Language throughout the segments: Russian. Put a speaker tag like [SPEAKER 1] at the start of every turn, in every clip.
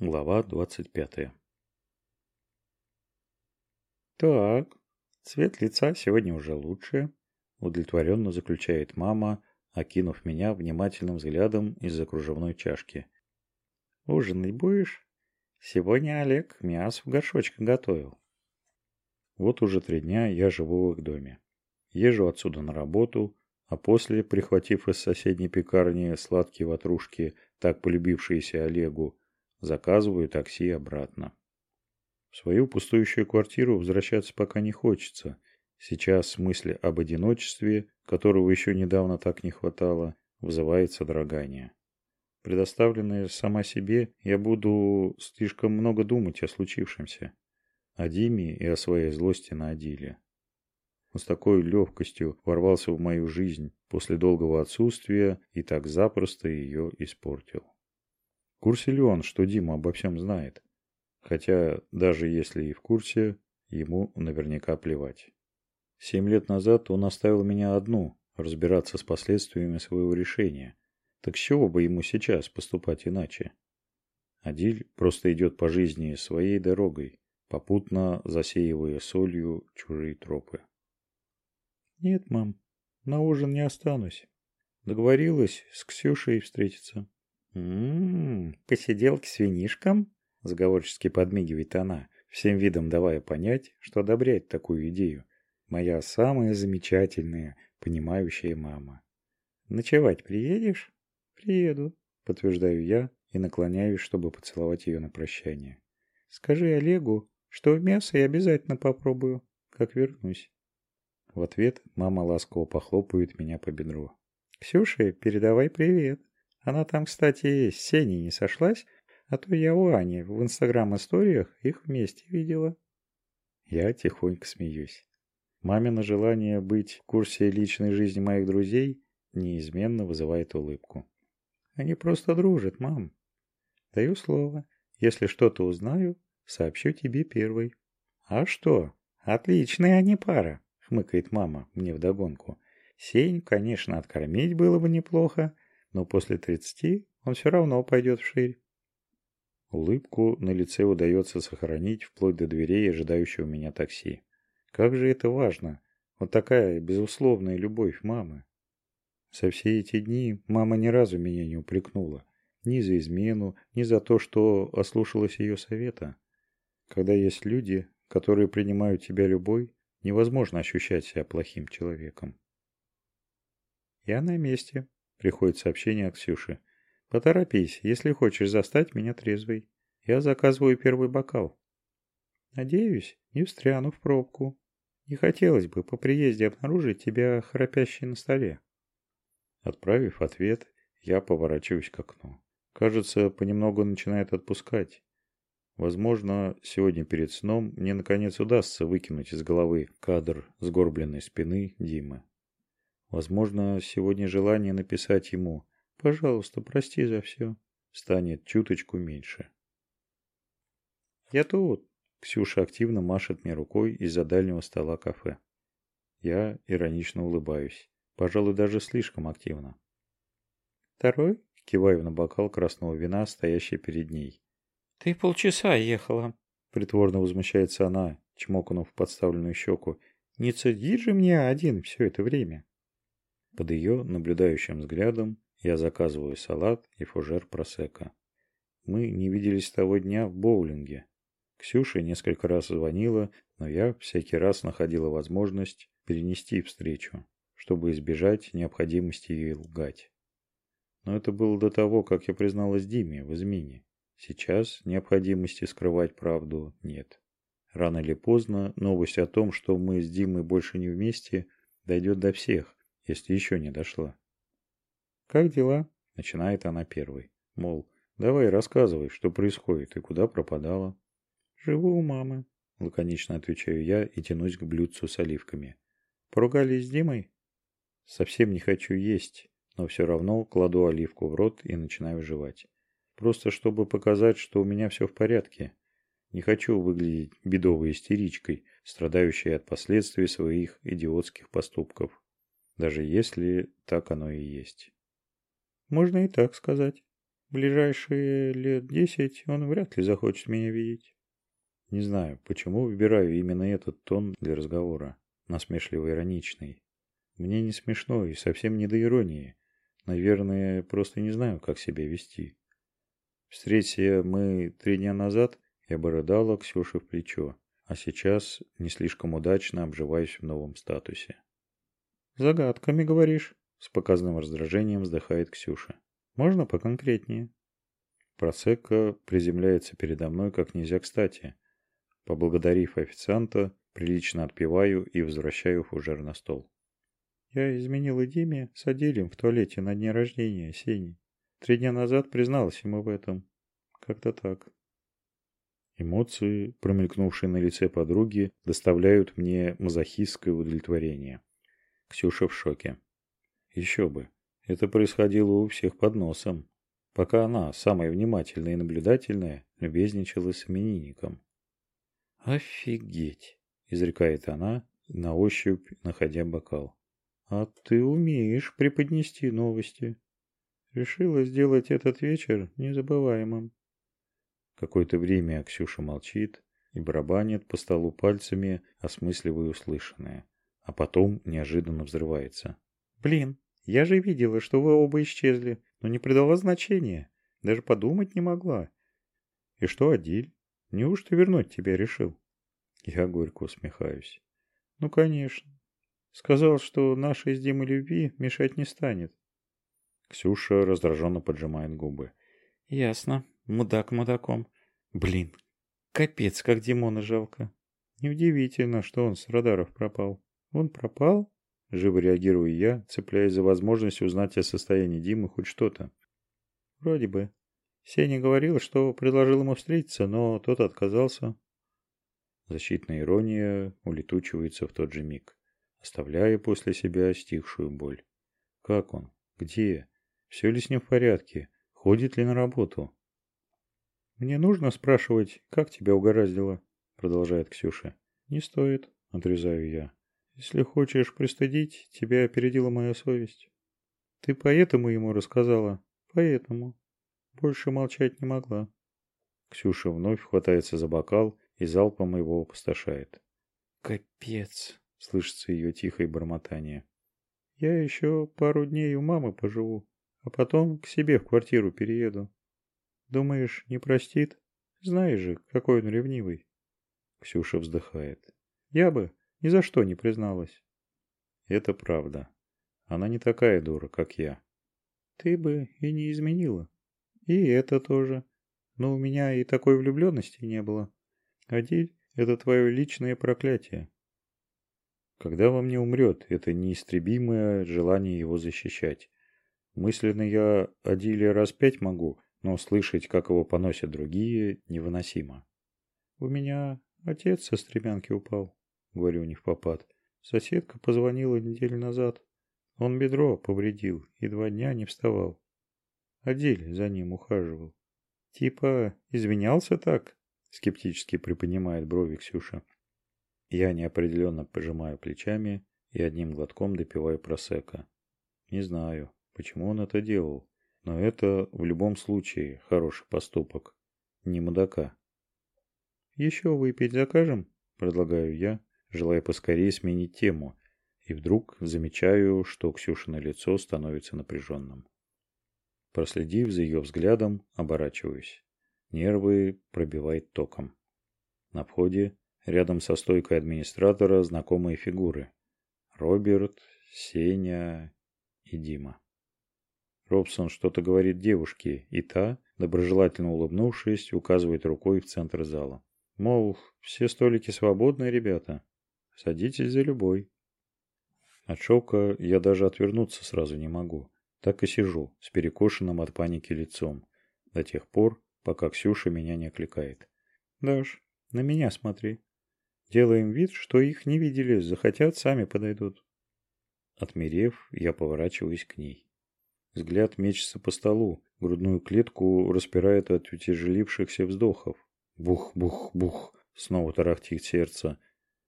[SPEAKER 1] Глава 25. Так, цвет лица сегодня уже лучше, удовлетворенно заключает мама, окинув меня внимательным взглядом из-за кружевной чашки. Ужинать будешь? Сегодня Олег мясо в горшочках готовил. Вот уже три дня я живу в их доме. Езжу отсюда на работу, а после, прихватив из соседней пекарни сладкие ватрушки, так полюбившиеся Олегу, Заказываю такси обратно. В свою пустующую квартиру возвращаться пока не хочется. Сейчас мысли об одиночестве, которого еще недавно так не хватало, вызывает содрогание. Предоставленная сама себе, я буду слишком много думать о случившемся. О Диме и о своей злости на Адиле. Он с такой легкостью ворвался в мою жизнь после долгого отсутствия и так запросто ее испортил. В курсе ли он, что Дима обо всем знает? Хотя, даже если и в курсе, ему наверняка плевать. Семь лет назад он оставил меня одну, разбираться с последствиями своего решения. Так с чего бы ему сейчас поступать иначе? Адиль просто идет по жизни своей дорогой, попутно засеивая солью чужие тропы. Нет, мам, на ужин не останусь. Договорилась с Ксюшей встретиться. «М-м, посиделки с винишком?» – заговорчески подмигивает она, всем видом давая понять, что одобряет такую идею. Моя самая замечательная, понимающая мама. «Ночевать приедешь?» «Приеду», – подтверждаю я и наклоняюсь, чтобы поцеловать ее на прощание. «Скажи Олегу, что мясо я обязательно попробую, как вернусь». В ответ мама ласково похлопает меня по бедру. «Ксюше, передавай привет». Она там, кстати, с Сеней не сошлась, а то я у Ани в инстаграм-историях их вместе видела. Я тихонько смеюсь. Мамино желание быть в курсе личной жизни моих друзей неизменно вызывает улыбку. Они просто дружат, мам. Даю слово. Если что-то узнаю, сообщу тебе первой. А что? Отличная они пара, хмыкает мама мне вдогонку. Сень, конечно, откормить было бы неплохо, но после 30 он все равно пойдет вширь. Улыбку на лице удается сохранить вплоть до дверей ожидающего меня такси. Как же это важно! Вот такая безусловная любовь мамы. За все эти дни мама ни разу меня не упрекнула. Ни за измену, ни за то, что ослушалась ее совета. Когда есть люди, которые принимают тебя любой, невозможно ощущать себя плохим человеком. Я на месте, Приходит сообщение от Ксюши. Поторопись, если хочешь застать меня трезвой. Я заказываю первый бокал. Надеюсь, не встряну в пробку. Не хотелось бы по приезде обнаружить тебя храпящей на столе. Отправив ответ, я поворачиваюсь к окну. Кажется, понемногу начинает отпускать. Возможно, сегодня перед сном мне наконец удастся выкинуть из головы кадр сгорбленной спины Димы. Возможно, сегодня желание написать ему «Пожалуйста, прости за все» станет чуточку меньше. «Я тут!» Ксюша активно машет мне рукой из-за дальнего стола кафе. Я иронично улыбаюсь. Пожалуй, даже слишком активно. «Второй?» – киваю на бокал красного вина, стоящий перед ней. «Ты полчаса ехала!» – притворно возмущается она, чмокнув подставленную щеку. «Не цедить же мне один все это время!» Под ее наблюдающим взглядом я заказываю салат и фужер просека. Мы не виделись с того дня в боулинге. Ксюша несколько раз звонила, но я всякий раз находила возможность перенести встречу, чтобы избежать необходимости ей лгать. Но это было до того, как я призналась Диме в измене. Сейчас необходимости скрывать правду нет. Рано или поздно новость о том, что мы с Димой больше не вместе, дойдет до всех, если еще не дошла. «Как дела?» – начинает она первой. Мол, давай рассказывай, что происходит и куда пропадала. «Живу у мамы», – лаконично отвечаю я и тянусь к блюдцу с оливками. «Поругались с Димой?» Совсем не хочу есть, но все равно кладу оливку в рот и начинаю жевать. Просто чтобы показать, что у меня все в порядке. Не хочу выглядеть бедовой истеричкой, страдающей от последствий своих идиотских поступков даже если так оно и есть. Можно и так сказать. ближайшие лет десять он вряд ли захочет меня видеть. Не знаю, почему выбираю именно этот тон для разговора, насмешливо-ироничный. Мне не смешно и совсем не до иронии. Наверное, просто не знаю, как себя вести. Встретимся мы три дня назад, я бы рыдала Ксюше в плечо, а сейчас не слишком удачно обживаюсь в новом статусе. «Загадками, говоришь?» — с показным раздражением вздыхает Ксюша. «Можно поконкретнее?» Просекко приземляется передо мной как нельзя кстати. Поблагодарив официанта, прилично отпиваю и возвращаю фужер на стол. Я изменила Диме с Аделем в туалете на дне рождения Сени. Три дня назад призналась ему в этом. Как-то так. Эмоции, промелькнувшие на лице подруги, доставляют мне мазохистское удовлетворение. Ксюша в шоке. Еще бы. Это происходило у всех под носом. Пока она, самая внимательная и наблюдательная, любезничала с именинником. «Офигеть!» – изрекает она, на ощупь находя бокал. «А ты умеешь преподнести новости. Решила сделать этот вечер незабываемым». Какое-то время Ксюша молчит и барабанит по столу пальцами, осмысливая услышанное, а потом неожиданно взрывается. «Блин, я же видела, что вы оба исчезли, но не придала значения, даже подумать не могла. И что, Адиль, неужто вернуть тебя решил?» Я горько усмехаюсь. «Ну, конечно. Сказал, что нашей с Димой любви мешать не станет». Ксюша раздраженно поджимает губы. «Ясно. Мудак мудаком. Блин, капец, как Димона жалко. Неудивительно, что он с радаров пропал. Он пропал? Живо реагирую я, цепляясь за возможность узнать о состоянии Димы хоть что-то. Вроде бы. Сеня говорил, что предложил ему встретиться, но тот отказался. Защитная ирония улетучивается в тот же миг, оставляя после себя стихшую боль. Как он? Где? Все ли с ним в порядке? Ходит ли на работу? «Мне нужно спрашивать, как тебя угораздило?» Продолжает Ксюша. «Не стоит», — отрезаю я. «Если хочешь пристыдить, тебя опередила моя совесть. Ты поэтому ему рассказала? Поэтому. Больше молчать не могла». Ксюша вновь хватается за бокал и залпом его опустошает. «Капец!» — слышится ее тихое бормотание. «Я еще пару дней у мамы поживу, а потом к себе в квартиру перееду. Думаешь, не простит? Знаешь же, какой он ревнивый. Ксюша вздыхает. Я бы ни за что не призналась. Это правда. Она не такая дура, как я. Ты бы и не изменила. И это тоже. Но у меня и такой влюбленности не было. Адиль – это твое личное проклятие. Когда во мне умрет это неистребимое желание его защищать? Мысленно я Адиле раз пять могу, но слышать, как его поносят другие, невыносимо. «У меня отец со стремянки упал», — говорю не в попад. «Соседка позвонила неделю назад. Он бедро повредил и два дня не вставал. Адель за ним ухаживал. Типа, извинялся так?» — скептически приподнимает брови Ксюша. Я неопределенно пожимаю плечами и одним глотком допиваю просека. Не знаю, почему он это делал. Но это в любом случае хороший поступок. Не мудака. «Еще выпить закажем?» – предлагаю я, желая поскорее сменить тему. И вдруг замечаю, что Ксюшина лицо становится напряженным. Проследив за ее взглядом, оборачиваюсь. Нервы пробивает током. На входе, рядом со стойкой администратора, знакомые фигуры. Роберт, Сеня и Дима. Робсон что-то говорит девушке, и та, доброжелательно улыбнувшись, указывает рукой в центр зала. Мол, все столики свободны, ребята. Садитесь за любой. От шока я даже отвернуться сразу не могу. Так и сижу, с перекошенным от паники лицом. До тех пор, пока Ксюша меня не окликает. «Даш, на меня смотри. Делаем вид, что их не видели, захотят, сами подойдут». Отмерев, я поворачиваюсь к ней. Взгляд мечется по столу, грудную клетку распирает от утяжелившихся вздохов. Бух-бух-бух, снова тарахтит сердце.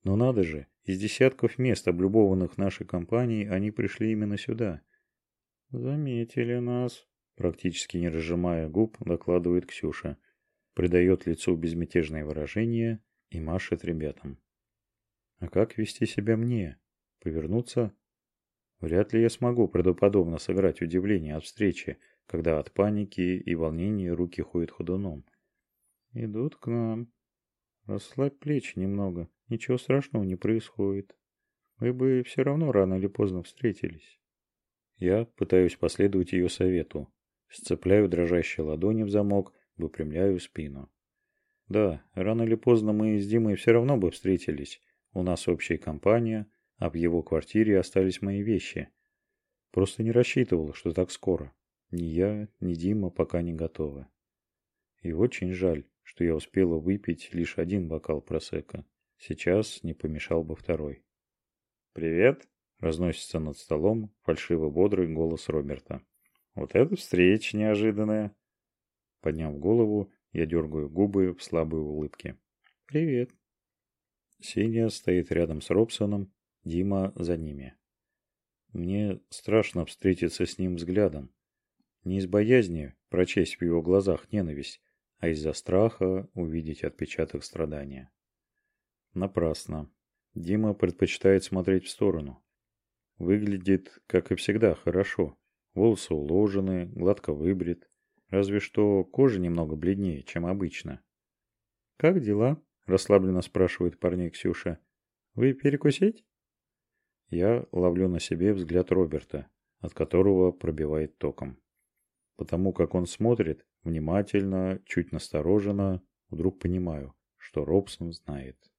[SPEAKER 1] Но надо же, из десятков мест, облюбованных нашей компанией, они пришли именно сюда. «Заметили нас», — практически не разжимая губ, докладывает Ксюша. Придает лицу безмятежное выражение и машет ребятам. А как вести себя мне? Повернуться? Вряд ли я смогу правдоподобно сыграть удивление от встречи, когда от паники и волнения руки ходят ходуном. Идут к нам. Расслабь плечи немного. Ничего страшного не происходит. Мы бы все равно рано или поздно встретились. Я пытаюсь последовать ее совету. Сцепляю дрожащие ладони в замок, выпрямляю спину. Да, рано или поздно мы с Димой все равно бы встретились. У нас общая компания, а в его квартире остались мои вещи. Просто не рассчитывал, что так скоро. Ни я, ни Дима пока не готовы. И очень жаль, что я успела выпить лишь один бокал просека. Сейчас не помешал бы второй. «Привет!» – разносится над столом фальшиво-бодрый голос Роберта. «Вот это встреча неожиданная!» Подняв голову, я дергаю губы в слабой улыбке. «Привет!» Сеня стоит рядом с Робсоном, Дима за ними. Мне страшно встретиться с ним взглядом. Не из боязни прочесть в его глазах ненависть, а из-за страха увидеть отпечаток страдания. Напрасно. Дима предпочитает смотреть в сторону. Выглядит, как и всегда, хорошо. Волосы уложены, гладко выбрит. Разве что кожа немного бледнее, чем обычно. «Как дела?» – расслабленно спрашивает парней Ксюша. «Вы перекусить?» Я ловлю на себе взгляд Роберта, от которого пробивает током. Потому как он смотрит, внимательно, чуть настороженно, вдруг понимаю, что Робсон знает.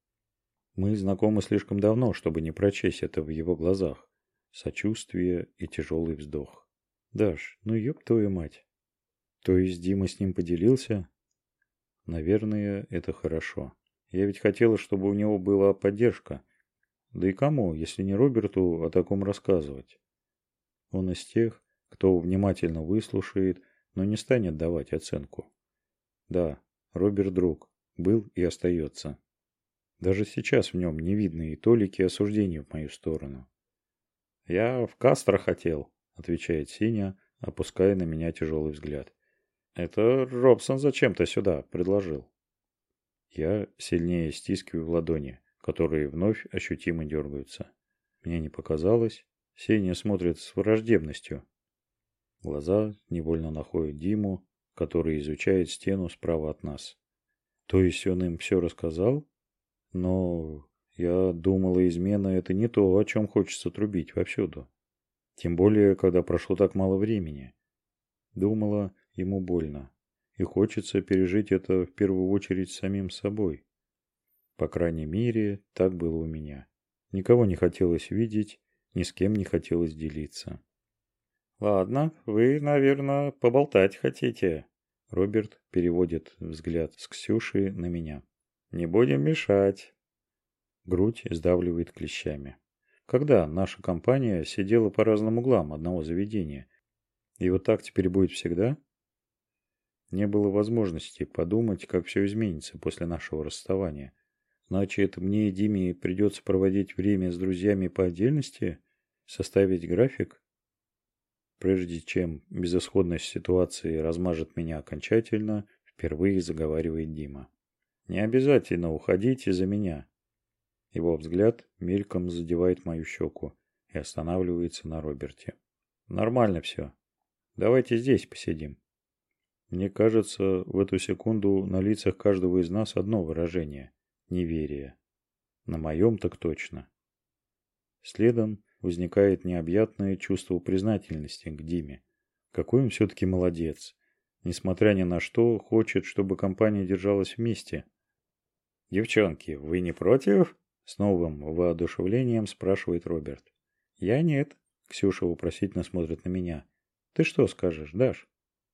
[SPEAKER 1] Мы знакомы слишком давно, чтобы не прочесть это в его глазах. Сочувствие и тяжелый вздох. Даш, ну ёб твою мать. То есть Дима с ним поделился? Наверное, это хорошо. Я ведь хотела, чтобы у него была поддержка. Да и кому, если не Роберту, о таком рассказывать? Он из тех, кто внимательно выслушает, но не станет давать оценку. Да, Роберт друг, был и остается. Даже сейчас в нем не видно и толики осуждения в мою сторону. «Я в Кастро хотел», — отвечает Синя, опуская на меня тяжелый взгляд. «Это Робсон зачем-то сюда предложил». Я сильнее стискиваю ладони, которые вновь ощутимо дергаются. Мне не показалось. Сеня смотрит с враждебностью, Глаза невольно находят Диму, который изучает стену справа от нас. То есть он им все рассказал? Но я думала, измена это не то, о чем хочется трубить вовсюду. Тем более, когда прошло так мало времени. Думала, ему больно. И хочется пережить это в первую очередь самим собой. По крайней мере, так было у меня. Никого не хотелось видеть, ни с кем не хотелось делиться. «Ладно, вы, наверное, поболтать хотите». Роберт переводит взгляд с Ксюши на меня. «Не будем мешать». Грудь сдавливает клещами. Когда наша компания сидела по разным углам одного заведения? И вот так теперь будет всегда? Не было возможности подумать, как все изменится после нашего расставания. Значит, мне и Диме придется проводить время с друзьями по отдельности? Составить график? Прежде чем безысходность ситуации размажет меня окончательно, впервые заговаривает Дима. Не обязательно уходить из-за меня. Его взгляд мельком задевает мою щеку и останавливается на Роберте. Нормально все. Давайте здесь посидим. Мне кажется, в эту секунду на лицах каждого из нас одно выражение – неверие. На моем так точно. Следом возникает необъятное чувство признательности к Диме. Какой он все-таки молодец. Несмотря ни на что, хочет, чтобы компания держалась вместе. «Девчонки, вы не против?» С новым воодушевлением спрашивает Роберт. «Я нет», — Ксюша вопросительно смотрит на меня. «Ты что скажешь, Даш?»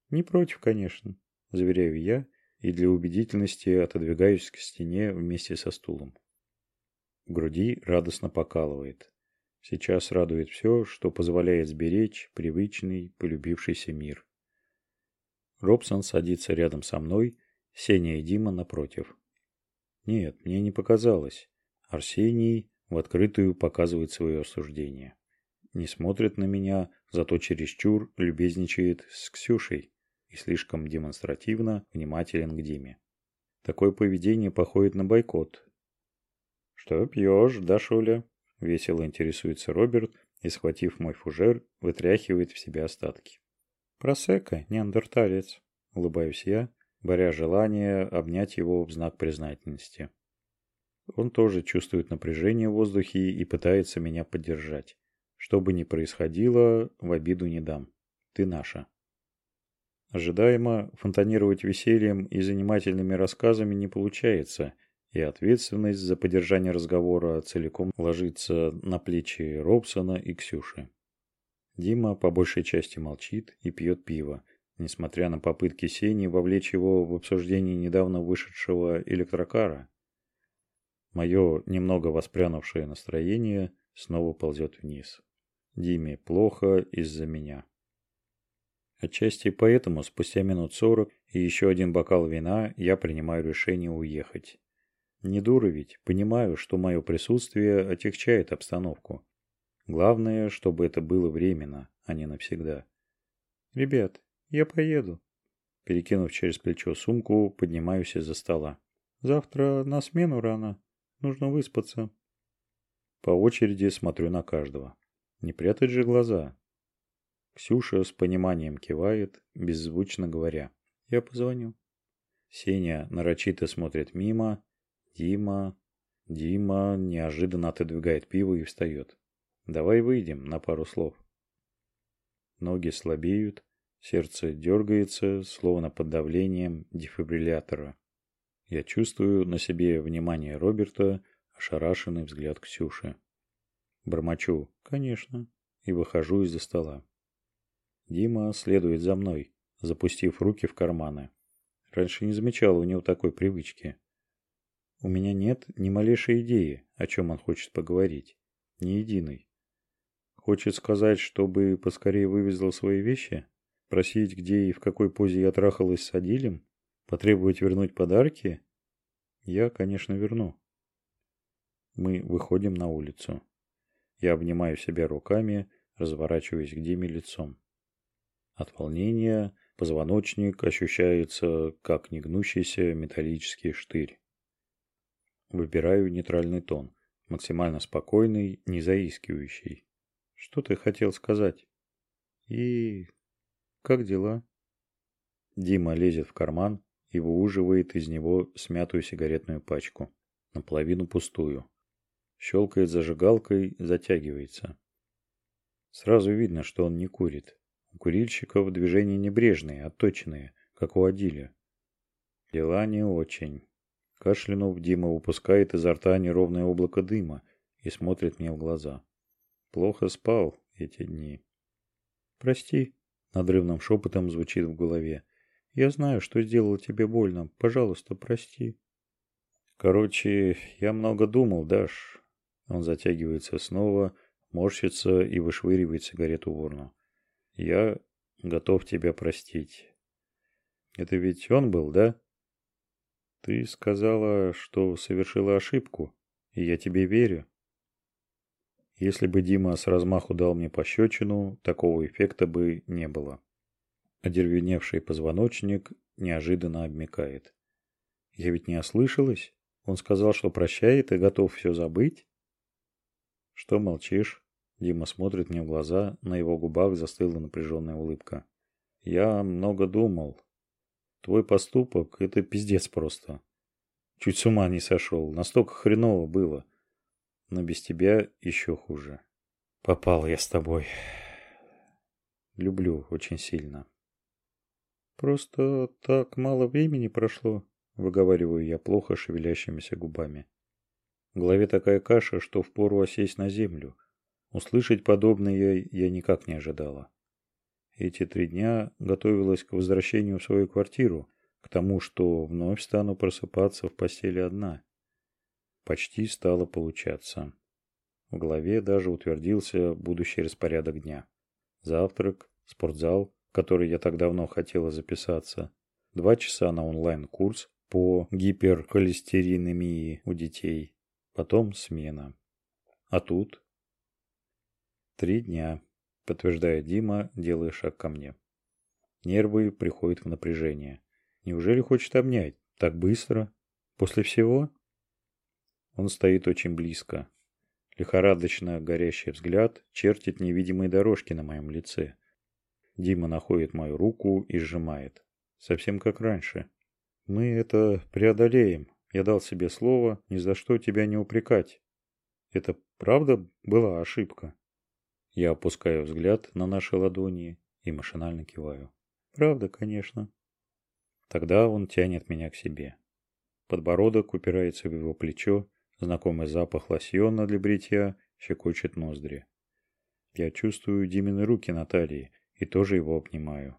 [SPEAKER 1] «Не против, конечно», — заверяю я и для убедительности отодвигаюсь к стене вместе со стулом. В груди радостно покалывает. Сейчас радует все, что позволяет сберечь привычный, полюбившийся мир. Робсон садится рядом со мной, Сеня и Дима напротив. Нет, мне не показалось. Арсений в открытую показывает свое осуждение. не смотрит на меня, зато чересчур любезничает с Ксюшей и слишком демонстративно внимателен к Диме. Такое поведение походит на бойкот. «Что пьешь, да, Шуля?» – весело интересуется Роберт и, схватив мой фужер, вытряхивает в себя остатки. «Просека, неандерталец», – улыбаюсь я, боря желание обнять его в знак признательности. Он тоже чувствует напряжение в воздухе и пытается меня поддержать. Что бы ни происходило, в обиду не дам. Ты наша. Ожидаемо фонтанировать весельем и занимательными рассказами не получается, и ответственность за поддержание разговора целиком ложится на плечи Робсона и Ксюши. Дима по большей части молчит и пьет пиво, несмотря на попытки Сени вовлечь его в обсуждение недавно вышедшего электрокара. Мое немного воспрянувшее настроение снова ползет вниз. Диме плохо из-за меня. Отчасти поэтому спустя минут сорок и еще один бокал вина я принимаю решение уехать. Не дура ведь, понимаю, что мое присутствие отягчает обстановку. Главное, чтобы это было временно, а не навсегда. Ребят, я поеду. Перекинув через плечо сумку, поднимаюсь из-за стола. Завтра на смену рано. Нужно выспаться. По очереди смотрю на каждого. Не прятать же глаза. Ксюша с пониманием кивает, беззвучно говоря. Я позвоню. Сеня нарочито смотрит мимо. Дима... Дима неожиданно отодвигает пиво и встает. Давай выйдем на пару слов. Ноги слабеют, сердце дергается, словно под давлением дефибриллятора. Я чувствую на себе внимание Роберта, ошарашенный взгляд Ксюши. Бормочу «Конечно» и выхожу из-за стола. Дима следует за мной, запустив руки в карманы. Раньше не замечал у него такой привычки. У меня нет ни малейшей идеи, о чем он хочет поговорить. Ни единой. Хочет сказать, чтобы поскорее вывезла свои вещи? Просить, где и в какой позе я трахалась с Адилем? Потребовать вернуть подарки? Я, конечно, верну. Мы выходим на улицу. Я обнимаю себя руками, разворачиваясь к Диме лицом. От волнения позвоночник ощущается, как негнущийся металлический штырь. Выбираю нейтральный тон, максимально спокойный, не заискивающий. Что ты хотел сказать? И... как дела? Дима лезет в карман, и выуживает из него смятую сигаретную пачку, наполовину пустую. Щелкает зажигалкой, затягивается. Сразу видно, что он не курит. У курильщиков движения небрежные, отточенные, как у Адиля. Дела не очень. Кашлянув, Дима выпускает изо рта неровное облако дыма и смотрит мне в глаза. Плохо спал эти дни. «Прости», — надрывным шепотом звучит в голове. Я знаю, что сделал тебе больно. Пожалуйста, прости. Короче, я много думал, Даш. Он затягивается снова, морщится и вышвыривает сигарету в урну. Я готов тебя простить. Это ведь он был, да? Ты сказала, что совершила ошибку, и я тебе верю. Если бы Дима с размаху дал мне пощечину, такого эффекта бы не было. Одервеневший позвоночник неожиданно обмекает. Я ведь не ослышалась? Он сказал, что прощает и готов все забыть? Что молчишь? Дима смотрит мне в глаза, на его губах застыла напряженная улыбка. Я много думал. Твой поступок — это пиздец просто. Чуть с ума не сошел, настолько хреново было. Но без тебя еще хуже. Попал я с тобой. Люблю очень сильно. Просто так мало времени прошло, выговариваю я плохо шевелящимися губами. В голове такая каша, что впору осесть на землю. Услышать подобное я никак не ожидала. Эти три дня готовилась к возвращению в свою квартиру, к тому, что вновь стану просыпаться в постели одна. Почти стало получаться. В голове даже утвердился будущий распорядок дня. Завтрак, спортзал, который я так давно хотела записаться, два часа на онлайн-курс по гиперхолестеринемии у детей, потом смена. А тут? Три дня, подтверждает Дима, делая шаг ко мне. Нервы приходят в напряжение. Неужели хочет обнять? Так быстро? После всего? Он стоит очень близко. Лихорадочно горящий взгляд чертит невидимые дорожки на моем лице. Дима находит мою руку и сжимает. Совсем как раньше. Мы это преодолеем. Я дал себе слово ни за что тебя не упрекать. Это правда была ошибка? Я опускаю взгляд на наши ладони и машинально киваю. Правда, конечно. Тогда он тянет меня к себе. Подбородок упирается в его плечо, знакомый запах лосьона для бритья щекочет ноздри. Я чувствую Димины руки на талии и тоже его обнимаю.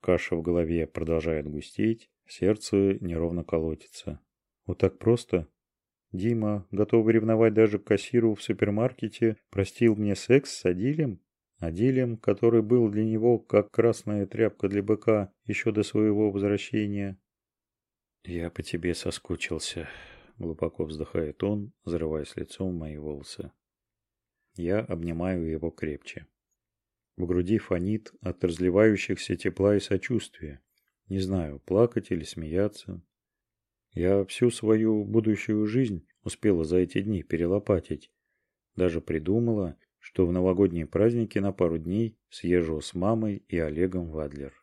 [SPEAKER 1] Каша в голове продолжает густеть, сердце неровно колотится. Вот так просто Дима, готовый ревновать даже к кассиру в супермаркете, простил мне секс с Адилем? Адилем, который был для него как красная тряпка для быка еще до своего возвращения. «Я по тебе соскучился», — глубоко вздыхает он, зарываясь лицом в мои волосы. Я обнимаю его крепче. В груди фонит от разливающихся тепла и сочувствия. Не знаю, плакать или смеяться. Я всю свою будущую жизнь успела за эти дни перелопатить. Даже придумала, что в новогодние праздники на пару дней съезжу с мамой и Олегом в Адлер.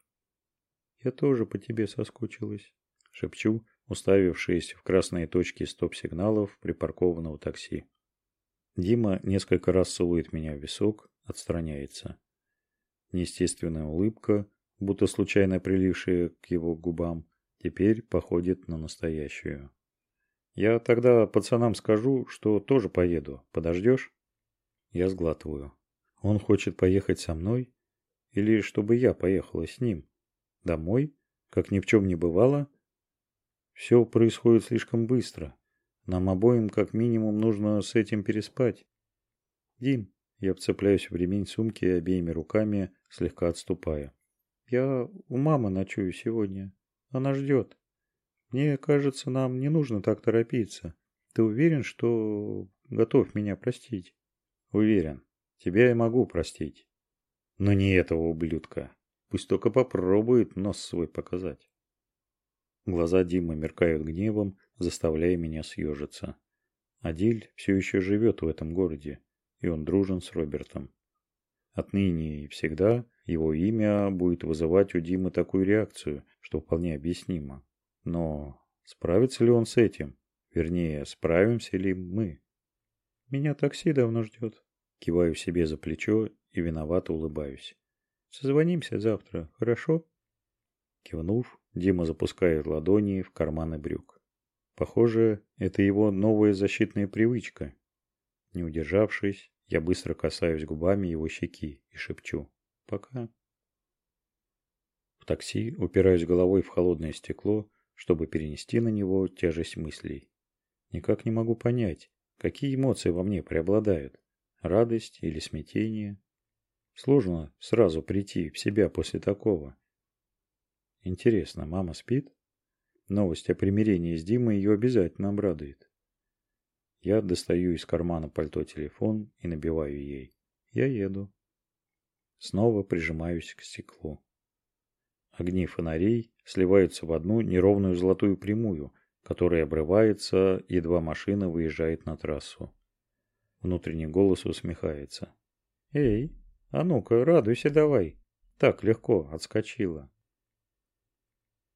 [SPEAKER 1] «Я тоже по тебе соскучилась», — шепчу, уставившись в красные точки стоп-сигналов припаркованного такси. Дима несколько раз целует меня в висок, отстраняется. Неестественная улыбка, будто случайно прилившая к его губам, теперь походит на настоящую. Я тогда пацанам скажу, что тоже поеду. Подождешь? Я сглатываю. Он хочет поехать со мной? Или чтобы я поехала с ним? Домой? Как ни в чем не бывало? Все происходит слишком быстро. Нам обоим как минимум нужно с этим переспать. Дим, я вцепляюсь в ремень сумки обеими руками, слегка отступая. Я у мамы ночую сегодня. Она ждет. Мне кажется, нам не нужно так торопиться. Ты уверен, что готов меня простить? Уверен. Тебя я могу простить. Но не этого ублюдка. Пусть только попробует нос свой показать. Глаза Димы меркают гневом, заставляя меня съежиться. Адиль все еще живет в этом городе, и он дружен с Робертом. Отныне и всегда его имя будет вызывать у Димы такую реакцию, что вполне объяснимо. Но справится ли он с этим? Вернее, справимся ли мы? Меня такси давно ждет. Киваю себе за плечо и виновато улыбаюсь. Созвонимся завтра, хорошо? Кивнув, Дима запускает ладони в карманы брюк. Похоже, это его новая защитная привычка. Не удержавшись, я быстро касаюсь губами его щеки и шепчу. Пока. В такси упираюсь головой в холодное стекло, чтобы перенести на него тяжесть мыслей. Никак не могу понять, какие эмоции во мне преобладают. Радость или смятение? Сложно сразу прийти в себя после такого. Интересно, мама спит? Новость о примирении с Димой ее обязательно обрадует. Я достаю из кармана пальто телефон и набиваю ей. Я еду. Снова прижимаюсь к стеклу. Огни фонарей сливаются в одну неровную золотую прямую, которая обрывается, едва машина выезжает на трассу. Внутренний голос усмехается. «Эй, а ну-ка, радуйся давай. Так легко отскочила».